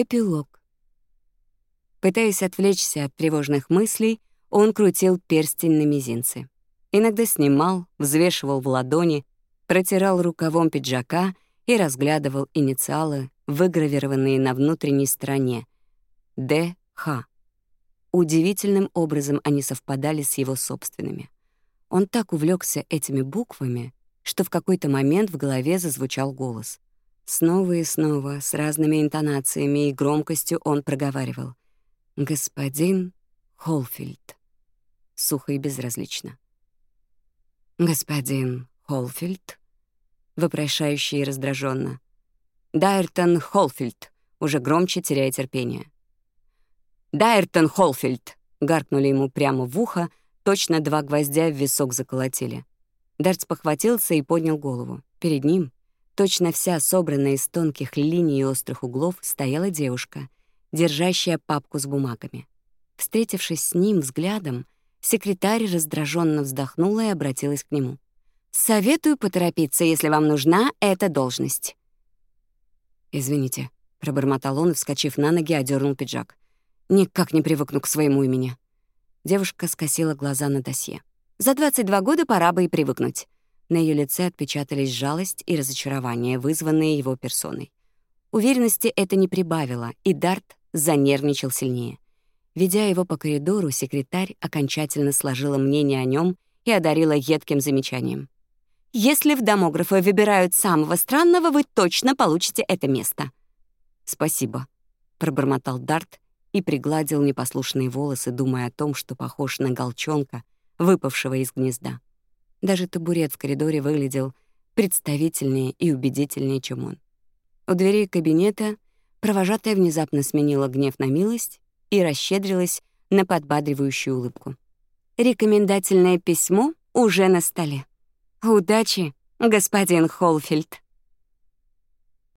Эпилог. Пытаясь отвлечься от тревожных мыслей, он крутил перстень на мизинце. Иногда снимал, взвешивал в ладони, протирал рукавом пиджака и разглядывал инициалы, выгравированные на внутренней стороне. Д.Х. Удивительным образом они совпадали с его собственными. Он так увлекся этими буквами, что в какой-то момент в голове зазвучал голос. Снова и снова, с разными интонациями и громкостью он проговаривал. «Господин Холфильд». Сухо и безразлично. «Господин Холфильд?» Вопрошающе и раздражённо. «Дайртон Холфильд!» Уже громче, теряя терпение. «Дайртон Холфильд!» Гаркнули ему прямо в ухо, точно два гвоздя в висок заколотили. Дартс похватился и поднял голову. Перед ним Точно вся собранная из тонких линий и острых углов стояла девушка, держащая папку с бумагами. Встретившись с ним взглядом, секретарь раздраженно вздохнула и обратилась к нему. «Советую поторопиться, если вам нужна эта должность». «Извините», — пробормотал он и, вскочив на ноги, одернул пиджак. «Никак не привыкну к своему имени». Девушка скосила глаза на досье. «За 22 года пора бы и привыкнуть. На ее лице отпечатались жалость и разочарование, вызванные его персоной. Уверенности это не прибавило, и Дарт занервничал сильнее. Ведя его по коридору, секретарь окончательно сложила мнение о нем и одарила едким замечанием. «Если в домографы выбирают самого странного, вы точно получите это место». «Спасибо», — пробормотал Дарт и пригладил непослушные волосы, думая о том, что похож на голчонка, выпавшего из гнезда. Даже табурет в коридоре выглядел представительнее и убедительнее, чем он. У дверей кабинета провожатая внезапно сменила гнев на милость и расщедрилась на подбадривающую улыбку. «Рекомендательное письмо уже на столе. Удачи, господин Холфельд!»